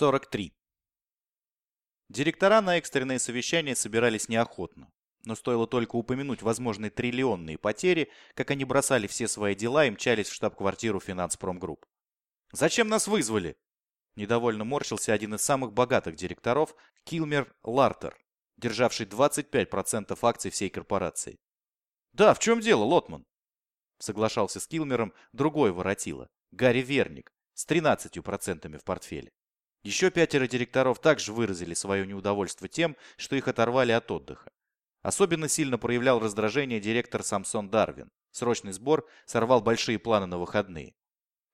43. Директора на экстренное совещание собирались неохотно. Но стоило только упомянуть возможные триллионные потери, как они бросали все свои дела и мчались в штаб-квартиру Финанспромгрупп. «Зачем нас вызвали?» Недовольно морщился один из самых богатых директоров, Килмер Лартер, державший 25% акций всей корпорации. «Да, в чем дело, Лотман?» Соглашался с Килмером другой воротило, Гарри Верник, с 13% в портфеле. Еще пятеро директоров также выразили свое неудовольствие тем, что их оторвали от отдыха. Особенно сильно проявлял раздражение директор Самсон Дарвин. Срочный сбор сорвал большие планы на выходные.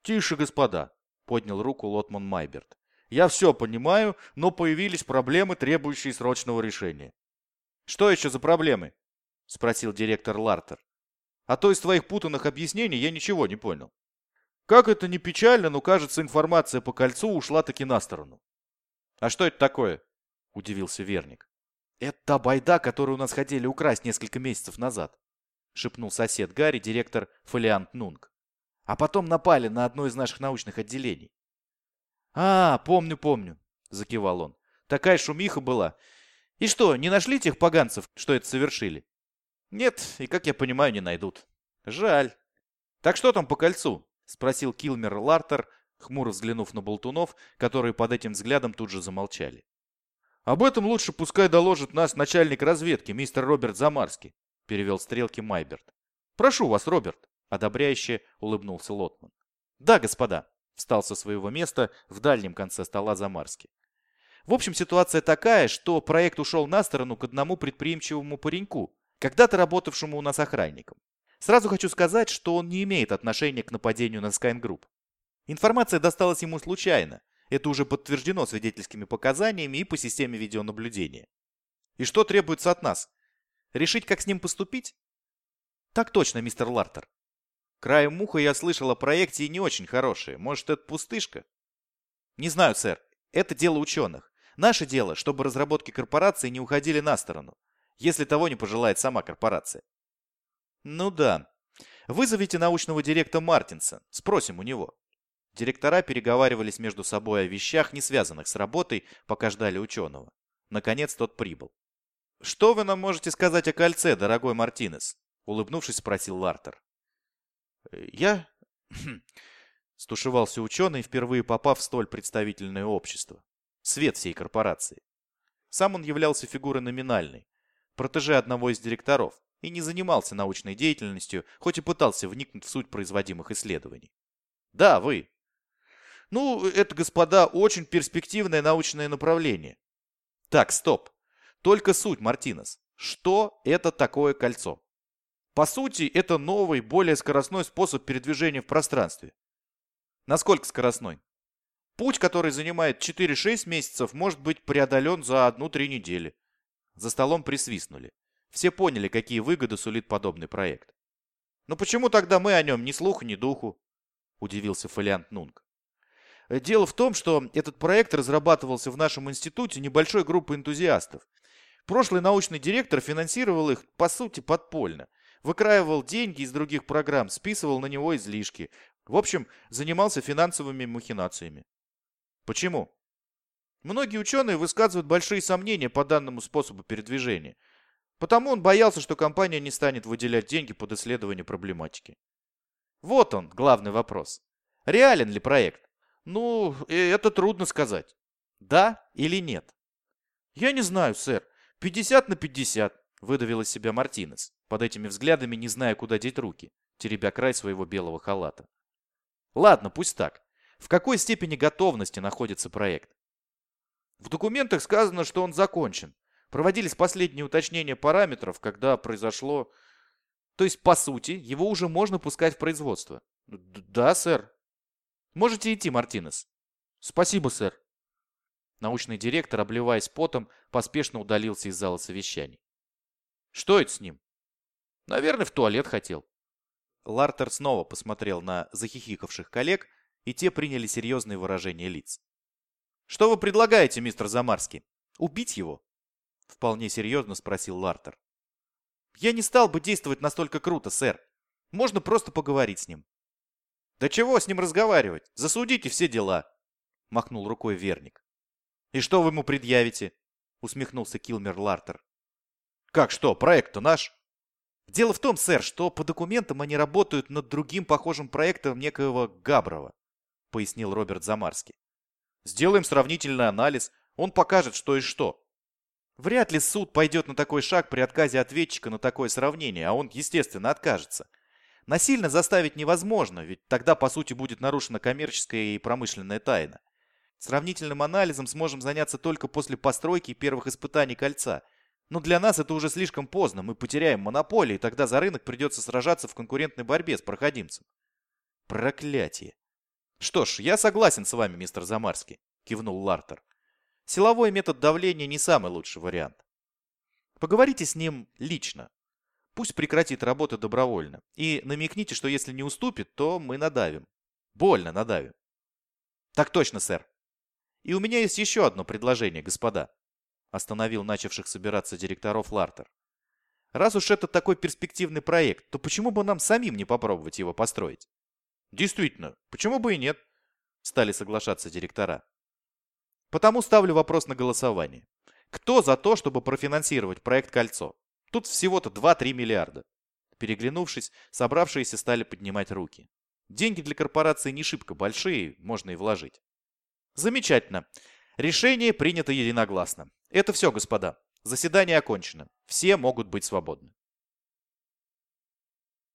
«Тише, господа!» — поднял руку Лотман Майберт. «Я все понимаю, но появились проблемы, требующие срочного решения». «Что еще за проблемы?» — спросил директор Лартер. «А то из твоих путанных объяснений я ничего не понял». Как это не печально, но кажется, информация по кольцу ушла таки на сторону. А что это такое? Удивился Верник. Это та байда, которую у нас хотели украсть несколько месяцев назад. Шепнул сосед Гарри, директор Фолиант Нунг. А потом напали на одно из наших научных отделений. А, помню, помню, закивал он. Такая шумиха была. И что, не нашли тех поганцев, что это совершили? Нет, и, как я понимаю, не найдут. Жаль. Так что там по кольцу? — спросил Килмер Лартер, хмуро взглянув на болтунов, которые под этим взглядом тут же замолчали. «Об этом лучше пускай доложит нас начальник разведки, мистер Роберт Замарский», — перевел стрелки Майберт. «Прошу вас, Роберт», — одобряюще улыбнулся Лотман. «Да, господа», — встал со своего места в дальнем конце стола Замарский. В общем, ситуация такая, что проект ушел на сторону к одному предприимчивому пареньку, когда-то работавшему у нас охранником. Сразу хочу сказать, что он не имеет отношения к нападению на Skyne Group. Информация досталась ему случайно. Это уже подтверждено свидетельскими показаниями и по системе видеонаблюдения. И что требуется от нас? Решить, как с ним поступить? Так точно, мистер Лартер. Краем муха я слышал о проекте и не очень хорошее. Может, это пустышка? Не знаю, сэр. Это дело ученых. Наше дело, чтобы разработки корпорации не уходили на сторону, если того не пожелает сама корпорация. Ну да. Вызовите научного директора Мартинса. Спросим у него. Директора переговаривались между собой о вещах, не связанных с работой, пока ждали ученого. Наконец тот прибыл. «Что вы нам можете сказать о кольце, дорогой Мартинес?» Улыбнувшись, спросил Лартер. «Я...» Стушевался ученый, впервые попав в столь представительное общество. Свет всей корпорации. Сам он являлся фигурой номинальной. Протеже одного из директоров и не занимался научной деятельностью, хоть и пытался вникнуть в суть производимых исследований. Да, вы. Ну, это, господа, очень перспективное научное направление. Так, стоп. Только суть, Мартинес. Что это такое кольцо? По сути, это новый, более скоростной способ передвижения в пространстве. Насколько скоростной? Путь, который занимает 4-6 месяцев, может быть преодолен за 1-3 недели. За столом присвистнули. Все поняли, какие выгоды сулит подобный проект. «Но почему тогда мы о нем ни слуху, ни духу?» – удивился Фолиант Нунг. «Дело в том, что этот проект разрабатывался в нашем институте небольшой группой энтузиастов. Прошлый научный директор финансировал их, по сути, подпольно. Выкраивал деньги из других программ, списывал на него излишки. В общем, занимался финансовыми махинациями. Почему? Многие ученые высказывают большие сомнения по данному способу передвижения – Потому он боялся, что компания не станет выделять деньги под исследование проблематики. Вот он, главный вопрос. Реален ли проект? Ну, э, это трудно сказать. Да или нет? Я не знаю, сэр. 50 на 50, выдавил из себя Мартинес, под этими взглядами не зная, куда деть руки, теребя край своего белого халата. Ладно, пусть так. В какой степени готовности находится проект? В документах сказано, что он закончен, Проводились последние уточнения параметров, когда произошло... То есть, по сути, его уже можно пускать в производство. Да, сэр. Можете идти, Мартинес. Спасибо, сэр. Научный директор, обливаясь потом, поспешно удалился из зала совещаний. Что это с ним? Наверное, в туалет хотел. Лартер снова посмотрел на захихикавших коллег, и те приняли серьезные выражения лиц. «Что вы предлагаете, мистер Замарский? Убить его?» Вполне серьезно спросил Лартер. Я не стал бы действовать настолько круто, сэр. Можно просто поговорить с ним. Да чего с ним разговаривать? Засудите все дела. Махнул рукой Верник. И что вы ему предъявите? Усмехнулся Килмер Лартер. Как что, проект-то наш? Дело в том, сэр, что по документам они работают над другим похожим проектом некоего Габрова, пояснил Роберт Замарский. Сделаем сравнительный анализ, он покажет, что и что. Вряд ли суд пойдет на такой шаг при отказе ответчика на такое сравнение, а он, естественно, откажется. Насильно заставить невозможно, ведь тогда, по сути, будет нарушена коммерческая и промышленная тайна. Сравнительным анализом сможем заняться только после постройки первых испытаний кольца. Но для нас это уже слишком поздно, мы потеряем монополию, и тогда за рынок придется сражаться в конкурентной борьбе с проходимцем. Проклятие. Что ж, я согласен с вами, мистер Замарский, кивнул Лартер. Силовой метод давления не самый лучший вариант. Поговорите с ним лично. Пусть прекратит работу добровольно. И намекните, что если не уступит, то мы надавим. Больно надавим. Так точно, сэр. И у меня есть еще одно предложение, господа. Остановил начавших собираться директоров Лартер. Раз уж это такой перспективный проект, то почему бы нам самим не попробовать его построить? Действительно, почему бы и нет? Стали соглашаться директора. Потому ставлю вопрос на голосование. Кто за то, чтобы профинансировать проект «Кольцо»? Тут всего-то 2-3 миллиарда. Переглянувшись, собравшиеся стали поднимать руки. Деньги для корпорации не шибко большие, можно и вложить. Замечательно. Решение принято единогласно. Это все, господа. Заседание окончено. Все могут быть свободны.